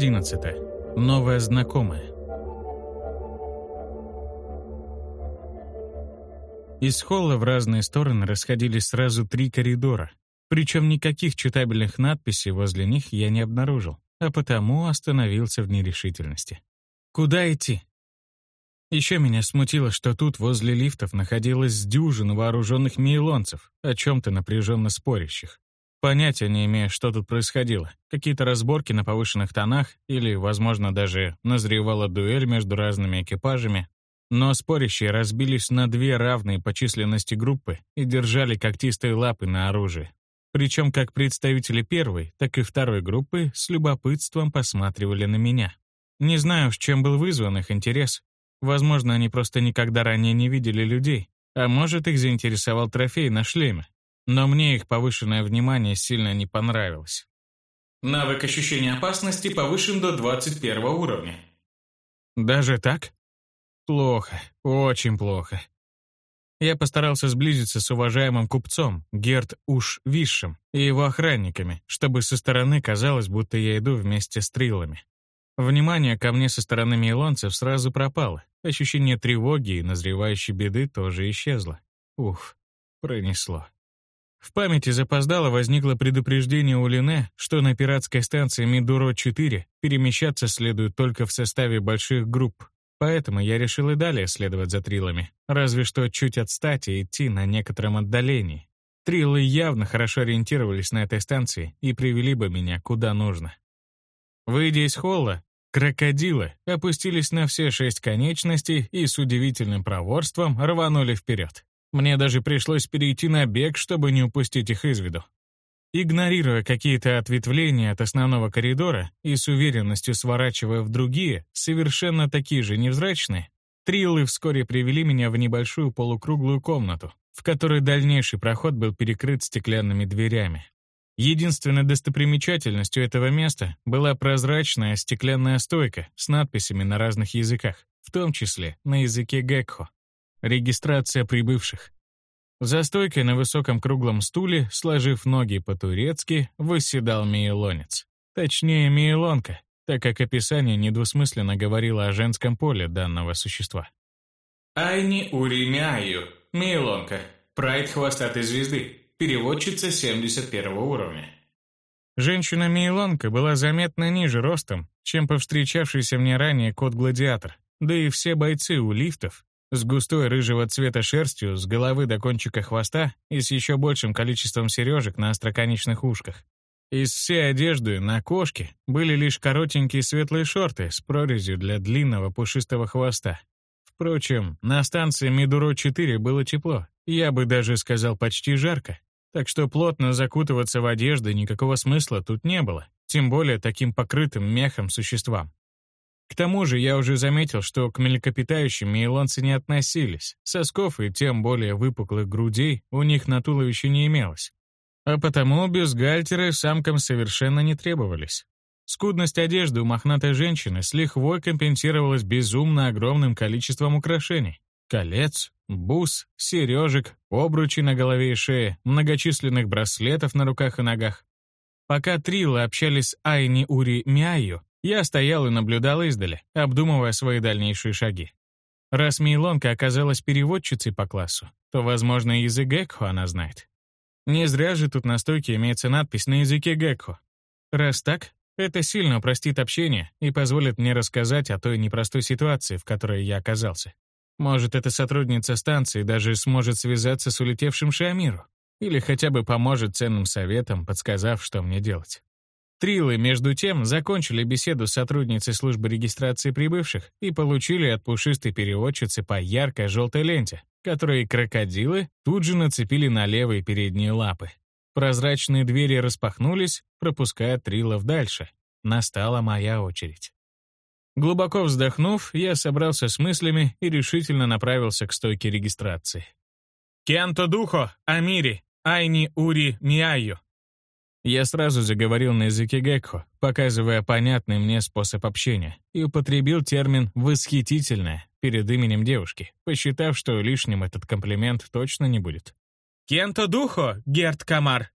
Глава 11. Новая знакомая. Из холла в разные стороны расходились сразу три коридора, причем никаких читабельных надписей возле них я не обнаружил, а потому остановился в нерешительности. Куда идти? Еще меня смутило, что тут возле лифтов находилась дюжина вооруженных мейлонцев, о чем-то напряженно спорящих. Понятия не имея, что тут происходило. Какие-то разборки на повышенных тонах или, возможно, даже назревала дуэль между разными экипажами. Но спорящие разбились на две равные по численности группы и держали когтистые лапы на оружие. Причем как представители первой, так и второй группы с любопытством посматривали на меня. Не знаю, с чем был вызван их интерес. Возможно, они просто никогда ранее не видели людей, а может, их заинтересовал трофей на шлеме, но мне их повышенное внимание сильно не понравилось. Навык ощущения опасности повышен до 21 уровня. Даже так? Плохо, очень плохо. Я постарался сблизиться с уважаемым купцом, Герт Уш Висшем, и его охранниками, чтобы со стороны казалось, будто я иду вместе с трилами. Внимание ко мне со стороны мейлонцев сразу пропало. Ощущение тревоги и назревающей беды тоже исчезло. Ух, пронесло. В памяти запоздало возникло предупреждение у Лине, что на пиратской станции Мидуро-4 перемещаться следует только в составе больших групп. Поэтому я решил и далее следовать за трилами, разве что чуть отстать и идти на некотором отдалении. Трилы явно хорошо ориентировались на этой станции и привели бы меня куда нужно. Выйдя из холла, крокодилы опустились на все шесть конечностей и с удивительным проворством рванули вперед. Мне даже пришлось перейти на бег, чтобы не упустить их из виду. Игнорируя какие-то ответвления от основного коридора и с уверенностью сворачивая в другие, совершенно такие же невзрачные, триллы вскоре привели меня в небольшую полукруглую комнату, в которой дальнейший проход был перекрыт стеклянными дверями. Единственной достопримечательностью этого места была прозрачная стеклянная стойка с надписями на разных языках, в том числе на языке гекхо. Регистрация прибывших. За стойкой на высоком круглом стуле, сложив ноги по-турецки, восседал мейлонец. Точнее, мейлонка, так как описание недвусмысленно говорило о женском поле данного существа. Айни Уримяю, мейлонка, прайд хвостатой звезды, переводчица 71 уровня. Женщина-мейлонка была заметно ниже ростом, чем повстречавшийся мне ранее кот-гладиатор, да и все бойцы у лифтов с густой рыжего цвета шерстью с головы до кончика хвоста и с еще большим количеством сережек на остроконечных ушках. Из всей одежды на кошке были лишь коротенькие светлые шорты с прорезью для длинного пушистого хвоста. Впрочем, на станции Мидуро-4 было тепло, я бы даже сказал почти жарко, так что плотно закутываться в одежды никакого смысла тут не было, тем более таким покрытым мехом существам. К тому же я уже заметил, что к млекопитающим мейлонцы не относились. Сосков и тем более выпуклых грудей у них на туловище не имелось. А потому бюстгальтеры самкам совершенно не требовались. Скудность одежды у мохнатой женщины с лихвой компенсировалась безумно огромным количеством украшений. Колец, бус, сережек, обручи на голове и шее, многочисленных браслетов на руках и ногах. Пока Трилы общались с Айни Ури Миаю, я стоял и наблюдал издали, обдумывая свои дальнейшие шаги. Раз Мейлонка оказалась переводчицей по классу, то, возможно, язык Гекхо она знает. Не зря же тут на стойке имеется надпись на языке Гекхо. Раз так, это сильно упростит общение и позволит мне рассказать о той непростой ситуации, в которой я оказался. Может, эта сотрудница станции даже сможет связаться с улетевшим Шиамиру. Или хотя бы поможет ценным советом, подсказав, что мне делать. Трилы, между тем, закончили беседу с сотрудницей службы регистрации прибывших и получили от пушистой переводчицы по яркой желтой ленте, которые крокодилы тут же нацепили на левые передние лапы. Прозрачные двери распахнулись, пропуская трилов дальше. Настала моя очередь. Глубоко вздохнув, я собрался с мыслями и решительно направился к стойке регистрации. «Кенто Духо, Амири, Айни Ури Миайо», я сразу заговорил на языке гекхо, показывая понятный мне способ общения, и употребил термин «восхитительная» перед именем девушки, посчитав, что лишним этот комплимент точно не будет. «Кенто духо, Герт Камар!»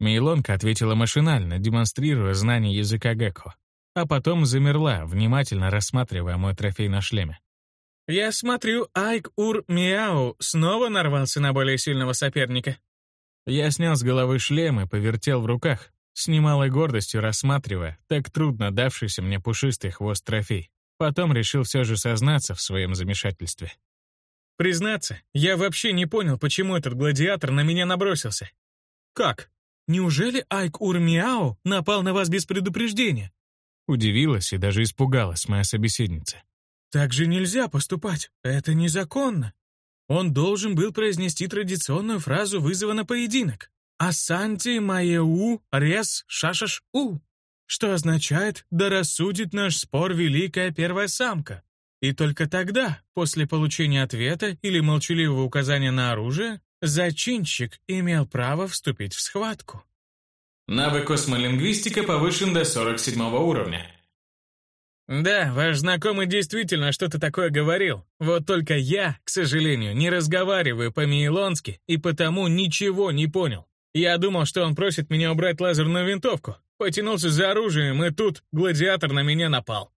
Мейлонка ответила машинально, демонстрируя знание языка гекхо. а потом замерла, внимательно рассматривая мой трофей на шлеме. «Я смотрю, Айк-Ур-Мяу снова нарвался на более сильного соперника». Я снял с головы шлем и повертел в руках, с немалой гордостью рассматривая так трудно давшийся мне пушистый хвост трофей. Потом решил все же сознаться в своем замешательстве. «Признаться, я вообще не понял, почему этот гладиатор на меня набросился. Как? Неужели Айк-Ур-Мяу напал на вас без предупреждения?» Удивилась и даже испугалась моя собеседница. «Так же нельзя поступать. Это незаконно. Он должен был произнести традиционную фразу вызова на поединок. «Асанти маеу рес шашаш-у», что означает «да рассудит наш спор великая первая самка». И только тогда, после получения ответа или молчаливого указания на оружие, зачинщик имел право вступить в схватку. Навык космолингвистика повышен до 47 уровня. Да, ваш знакомый действительно что-то такое говорил. Вот только я, к сожалению, не разговариваю по-мейлонски и потому ничего не понял. Я думал, что он просит меня убрать лазерную винтовку. Потянулся за оружием, и тут гладиатор на меня напал.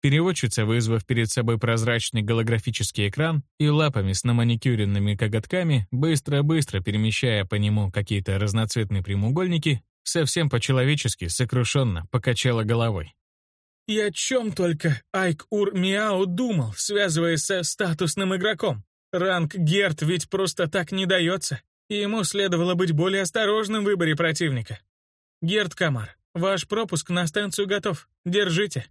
Переводчица, вызвав перед собой прозрачный голографический экран и лапами с наманикюренными коготками, быстро-быстро перемещая по нему какие-то разноцветные прямоугольники, совсем по-человечески сокрушенно покачала головой. И о чем только Айк-Ур-Мяу думал, связываясь со статусным игроком? Ранг Герт ведь просто так не дается, и ему следовало быть более осторожным в выборе противника. Герт Камар, ваш пропуск на станцию готов. Держите.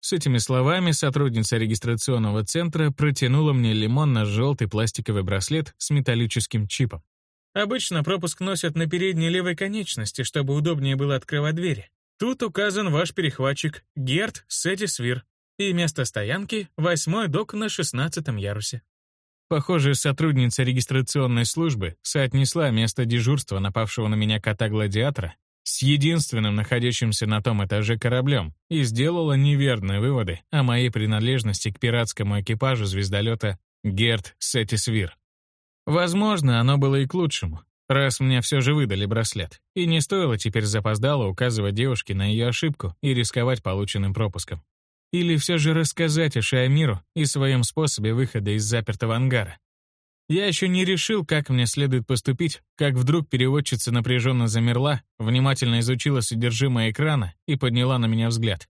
С этими словами сотрудница регистрационного центра протянула мне лимонно-желтый пластиковый браслет с металлическим чипом. Обычно пропуск носят на передней левой конечности, чтобы удобнее было открывать двери. Тут указан ваш перехватчик Герт Сетисвир и место стоянки — восьмой док на шестнадцатом ярусе. Похоже, сотрудница регистрационной службы соотнесла место дежурства напавшего на меня кота-гладиатора с единственным находящимся на том этаже кораблем и сделала неверные выводы о моей принадлежности к пиратскому экипажу звездолета Герт Сетисвир. Возможно, оно было и к лучшему, раз мне все же выдали браслет, и не стоило теперь запоздало указывать девушке на ее ошибку и рисковать полученным пропуском. Или все же рассказать о Шиамиру и своем способе выхода из запертого ангара. Я еще не решил, как мне следует поступить, как вдруг переводчица напряженно замерла, внимательно изучила содержимое экрана и подняла на меня взгляд.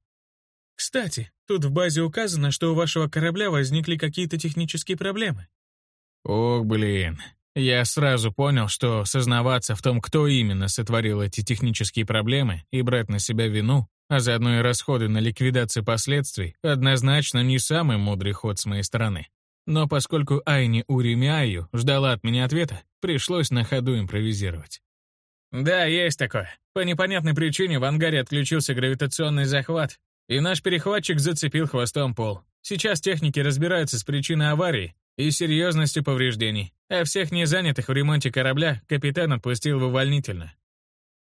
«Кстати, тут в базе указано, что у вашего корабля возникли какие-то технические проблемы». «Ох, блин, я сразу понял, что сознаваться в том, кто именно сотворил эти технические проблемы, и брать на себя вину, а заодно и расходы на ликвидацию последствий, однозначно не самый мудрый ход с моей стороны. Но поскольку Айни Уримяю ждала от меня ответа, пришлось на ходу импровизировать. «Да, есть такое. По непонятной причине в ангаре отключился гравитационный захват, и наш перехватчик зацепил хвостом пол. Сейчас техники разбираются с причиной аварии и серьезностью повреждений, а всех незанятых в ремонте корабля капитан отпустил в увольнительно.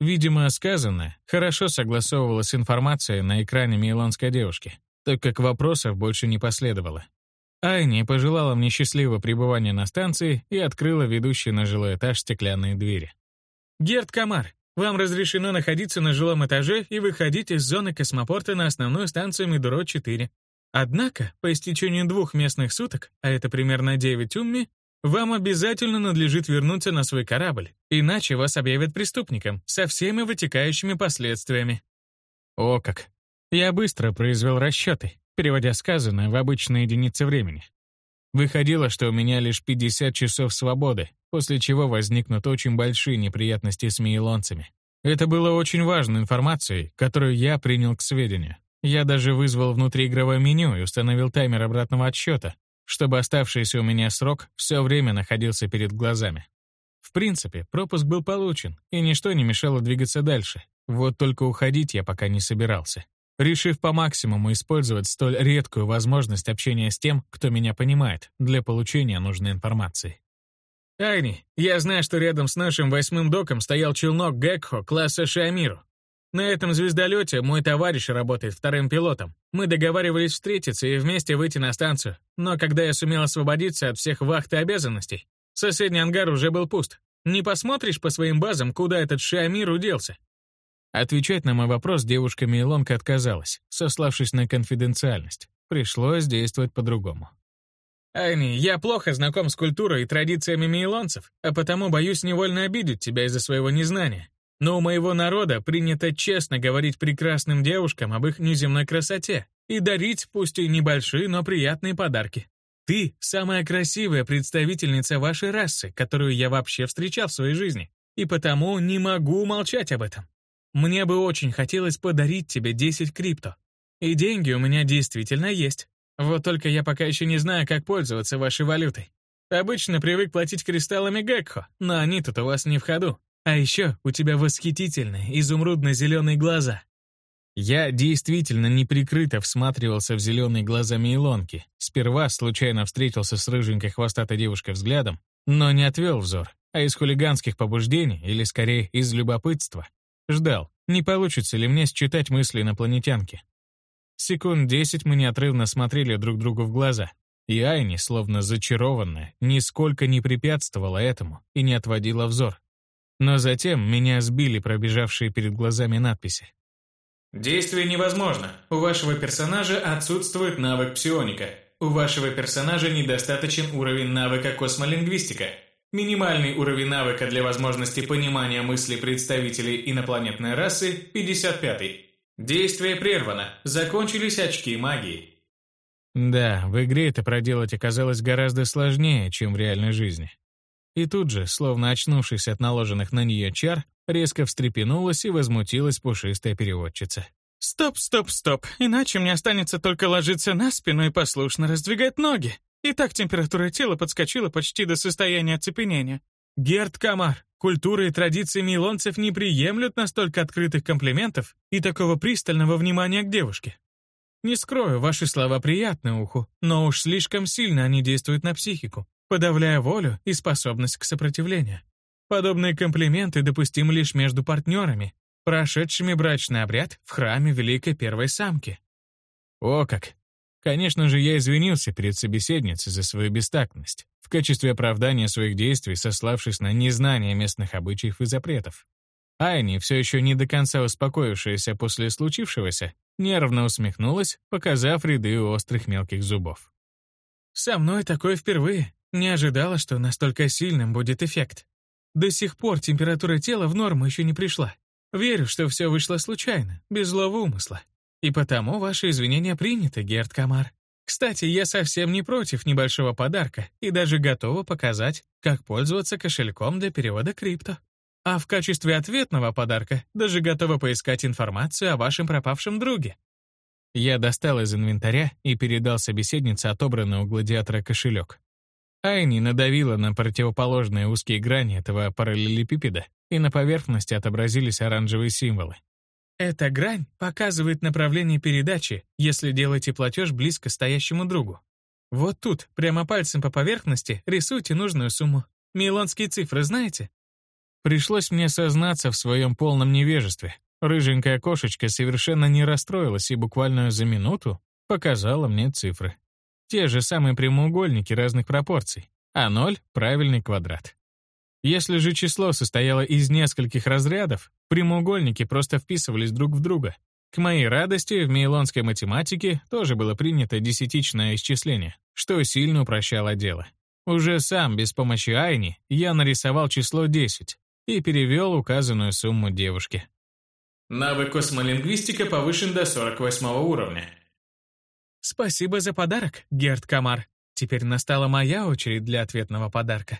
Видимо, сказанное хорошо согласовывалось с информацией на экране мейлонской девушки, так как вопросов больше не последовало. Айни пожелала мне счастливого пребывания на станции и открыла ведущие на жилой этаж стеклянные двери. «Герд Камар, вам разрешено находиться на жилом этаже и выходить из зоны космопорта на основную станцию Медуро-4. Однако, по истечению двух местных суток, а это примерно 9 умми, вам обязательно надлежит вернуться на свой корабль, иначе вас объявят преступником со всеми вытекающими последствиями. О как! Я быстро произвел расчеты, переводя сказанное в обычные единицы времени. Выходило, что у меня лишь 50 часов свободы, после чего возникнут очень большие неприятности с мейлонцами. Это было очень важной информацией, которую я принял к сведению. Я даже вызвал внутриигровое меню и установил таймер обратного отсчета, чтобы оставшийся у меня срок все время находился перед глазами. В принципе, пропуск был получен, и ничто не мешало двигаться дальше. Вот только уходить я пока не собирался, решив по максимуму использовать столь редкую возможность общения с тем, кто меня понимает, для получения нужной информации. «Айни, я знаю, что рядом с нашим восьмым доком стоял челнок Гекхо класса Шиамиру. На этом звездолете мой товарищ работает вторым пилотом. Мы договаривались встретиться и вместе выйти на станцию. Но когда я сумел освободиться от всех вахт и обязанностей, соседний ангар уже был пуст. Не посмотришь по своим базам, куда этот Шиамир уделся? Отвечать на мой вопрос девушка Мейлонка отказалась, сославшись на конфиденциальность. Пришлось действовать по-другому. «Айни, я плохо знаком с культурой и традициями мейлонцев, а потому боюсь невольно обидеть тебя из-за своего незнания. Но у моего народа принято честно говорить прекрасным девушкам об их неземной красоте и дарить, пусть и небольшие, но приятные подарки. Ты — самая красивая представительница вашей расы, которую я вообще встречал в своей жизни, и потому не могу молчать об этом. Мне бы очень хотелось подарить тебе 10 крипто. И деньги у меня действительно есть. Вот только я пока еще не знаю, как пользоваться вашей валютой. Обычно привык платить кристаллами Гекхо, но они тут у вас не в ходу. А еще у тебя восхитительные изумрудно-зеленые глаза. Я действительно неприкрыто всматривался в зеленые глаза Мейлонки. Сперва случайно встретился с рыженькой хвостатой девушкой взглядом, но не отвел взор, а из хулиганских побуждений, или скорее из любопытства, Ждал, не получится ли мне считать мысли инопланетянки. Секунд десять мы неотрывно смотрели друг другу в глаза, и Айни, словно зачарованная, нисколько не препятствовала этому и не отводила взор. Но затем меня сбили пробежавшие перед глазами надписи. Действие невозможно. У вашего персонажа отсутствует навык псионика. У вашего персонажа недостаточен уровень навыка космолингвистика. Минимальный уровень навыка для возможности понимания мыслей представителей инопланетной расы – 55. Действие прервано. Закончились очки магии. Да, в игре это проделать оказалось гораздо сложнее, чем в реальной жизни. И тут же, словно очнувшись от наложенных на нее чар, резко встрепенулась и возмутилась пушистая переводчица. «Стоп, стоп, стоп, иначе мне останется только ложиться на спину и послушно раздвигать ноги. И так температура тела подскочила почти до состояния оцепенения. Герд Камар, культура и традиции мейлонцев не приемлют настолько открытых комплиментов и такого пристального внимания к девушке. Не скрою, ваши слова приятны уху, но уж слишком сильно они действуют на психику, подавляя волю и способность к сопротивлению. Подобные комплименты допустимы лишь между партнерами, прошедшими брачный обряд в храме Великой Первой Самки. О как! Конечно же, я извинился перед собеседницей за свою бестактность, в качестве оправдания своих действий сославшись на незнание местных обычаев и запретов. Айни, все еще не до конца успокоившаяся после случившегося, нервно усмехнулась, показав ряды острых мелких зубов. «Со мной такое впервые. Не ожидала, что настолько сильным будет эффект. До сих пор температура тела в норму еще не пришла. Верю, что все вышло случайно, без злого умысла. И потому ваши извинения приняты, Герд Камар. Кстати, я совсем не против небольшого подарка и даже готова показать, как пользоваться кошельком для перевода крипто. А в качестве ответного подарка даже готова поискать информацию о вашем пропавшем друге. Я достал из инвентаря и передал собеседнице отобранный у гладиатора кошелек. Айни надавила на противоположные узкие грани этого параллелепипеда, и на поверхности отобразились оранжевые символы. Эта грань показывает направление передачи, если делаете платеж близко стоящему другу. Вот тут, прямо пальцем по поверхности, рисуйте нужную сумму. Мейлонские цифры знаете? Пришлось мне сознаться в своем полном невежестве. Рыженькая кошечка совершенно не расстроилась и буквально за минуту показала мне цифры. Те же самые прямоугольники разных пропорций, а ноль — правильный квадрат. Если же число состояло из нескольких разрядов, прямоугольники просто вписывались друг в друга. К моей радости, в мейлонской математике тоже было принято десятичное исчисление, что сильно упрощало дело. Уже сам, без помощи Айни, я нарисовал число 10 и перевел указанную сумму девушке. Навык космолингвистика повышен до 48 уровня. Спасибо за подарок, Герд Камар. Теперь настала моя очередь для ответного подарка.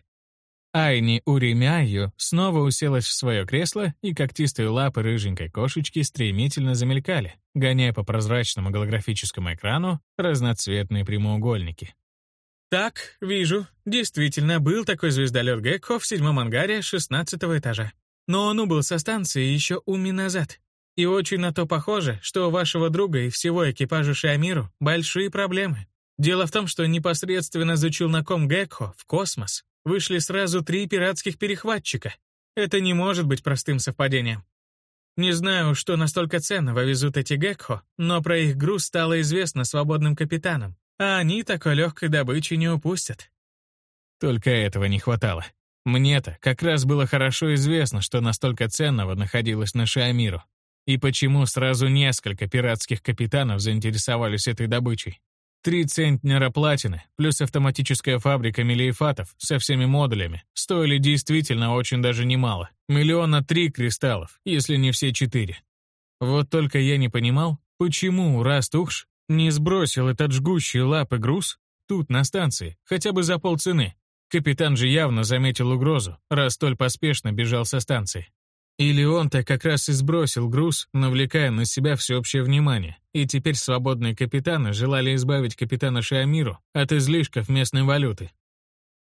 Айни Уримяю снова уселась в свое кресло, и когтистые лапы рыженькой кошечки стремительно замелькали, гоняя по прозрачному голографическому экрану разноцветные прямоугольники. «Так, вижу. Действительно, был такой звездолет Гекко в седьмом ангаре шестнадцатого этажа. Но он убыл со станции еще уми назад. И очень на то похоже, что у вашего друга и всего экипажа Шиамиру большие проблемы. Дело в том, что непосредственно за челноком Гекко в космос вышли сразу три пиратских перехватчика. Это не может быть простым совпадением. Не знаю, что настолько ценного везут эти Гекхо, но про их груз стало известно свободным капитанам, а они такой легкой добычи не упустят. Только этого не хватало. Мне-то как раз было хорошо известно, что настолько ценного находилось на Шиамиру. И почему сразу несколько пиратских капитанов заинтересовались этой добычей? Три центнера платины, плюс автоматическая фабрика мелиефатов со всеми модулями, стоили действительно очень даже немало. Миллиона три кристаллов, если не все четыре. Вот только я не понимал, почему Растухш не сбросил этот жгущий лапы груз тут, на станции, хотя бы за полцены. Капитан же явно заметил угрозу, раз столь поспешно бежал со станции. Или он-то как раз и сбросил груз, навлекая на себя всеобщее внимание, и теперь свободные капитаны желали избавить капитана Шиамиру от излишков местной валюты.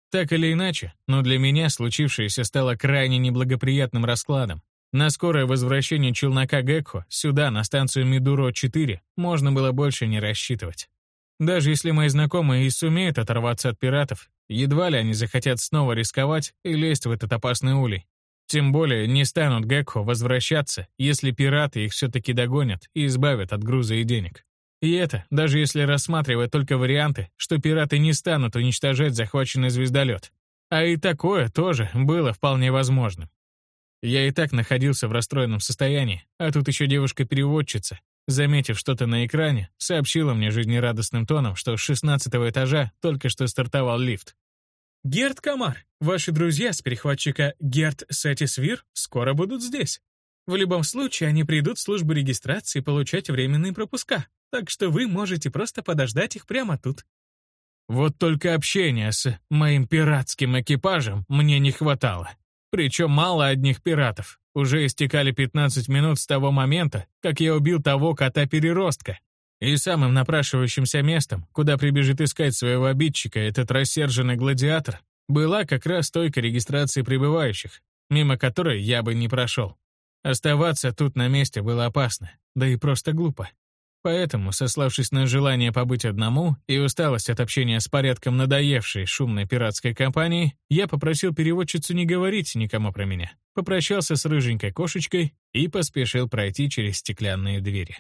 Так или иначе, но для меня случившееся стало крайне неблагоприятным раскладом. На скорое возвращение челнока Гекхо сюда, на станцию Мидуро-4, можно было больше не рассчитывать. Даже если мои знакомые и сумеют оторваться от пиратов, едва ли они захотят снова рисковать и лезть в этот опасный улей. Тем более не станут Гекхо возвращаться, если пираты их все-таки догонят и избавят от груза и денег. И это, даже если рассматривать только варианты, что пираты не станут уничтожать захваченный звездолет. А и такое тоже было вполне возможным. Я и так находился в расстроенном состоянии, а тут еще девушка-переводчица, заметив что-то на экране, сообщила мне жизнерадостным тоном, что с шестнадцатого этажа только что стартовал лифт. Герд Камар, ваши друзья с перехватчика Герд Сатисвир скоро будут здесь. В любом случае, они придут в службу регистрации получать временные пропуска, так что вы можете просто подождать их прямо тут. Вот только общения с моим пиратским экипажем мне не хватало. Причем мало одних пиратов. Уже истекали 15 минут с того момента, как я убил того кота-переростка. И самым напрашивающимся местом, куда прибежит искать своего обидчика этот рассерженный гладиатор, была как раз стойка регистрации прибывающих, мимо которой я бы не прошел. Оставаться тут на месте было опасно, да и просто глупо. Поэтому, сославшись на желание побыть одному и усталость от общения с порядком надоевшей шумной пиратской компанией, я попросил переводчицу не говорить никому про меня, попрощался с рыженькой кошечкой и поспешил пройти через стеклянные двери.